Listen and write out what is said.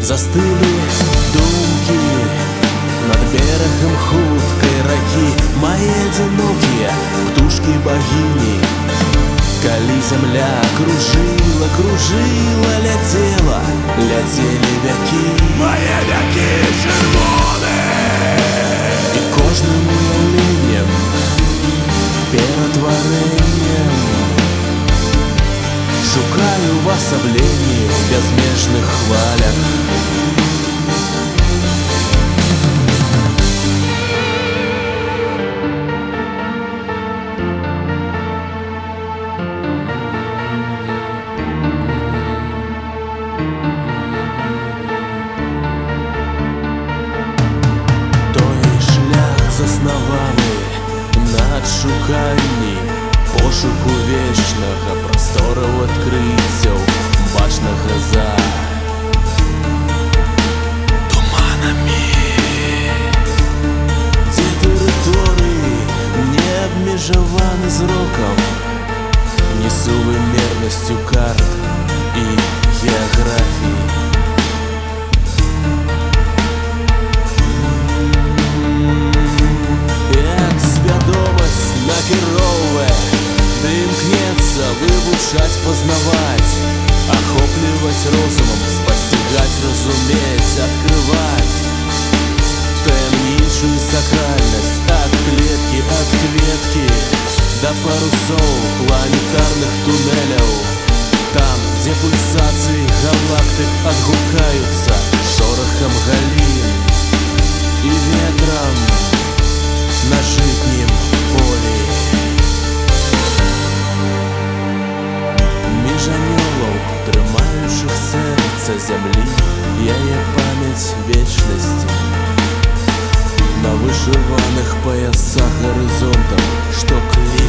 застылі думкі над берагам хуткай ракі мае адзінокія птушкі багіні калі зямля кружыла кружыла ляцела ляцелі вякі Мае вякі чырвоны і кожным уяўленнем ператварэннем шукаю увасабленні ў бязмежных хвалях Той шлях заснаваны на адшуканні пошуку вечнага прастораў адкрыццяў бачнага за туманамі дзе тэрыторыі не абмежаваны зрокам несу вымернасцю карт і геаграфіі вывучаць, пазнаваць Ахопліваць розумам, спасцігаць, разумець, адкрываць Таямнічую сакральнасць ад клеткі ад кветкі да парусоў планетарных туннеляў сэрца зямлі яе памяць вечнасці на вышываных паясах гарызонтаў што клічуцца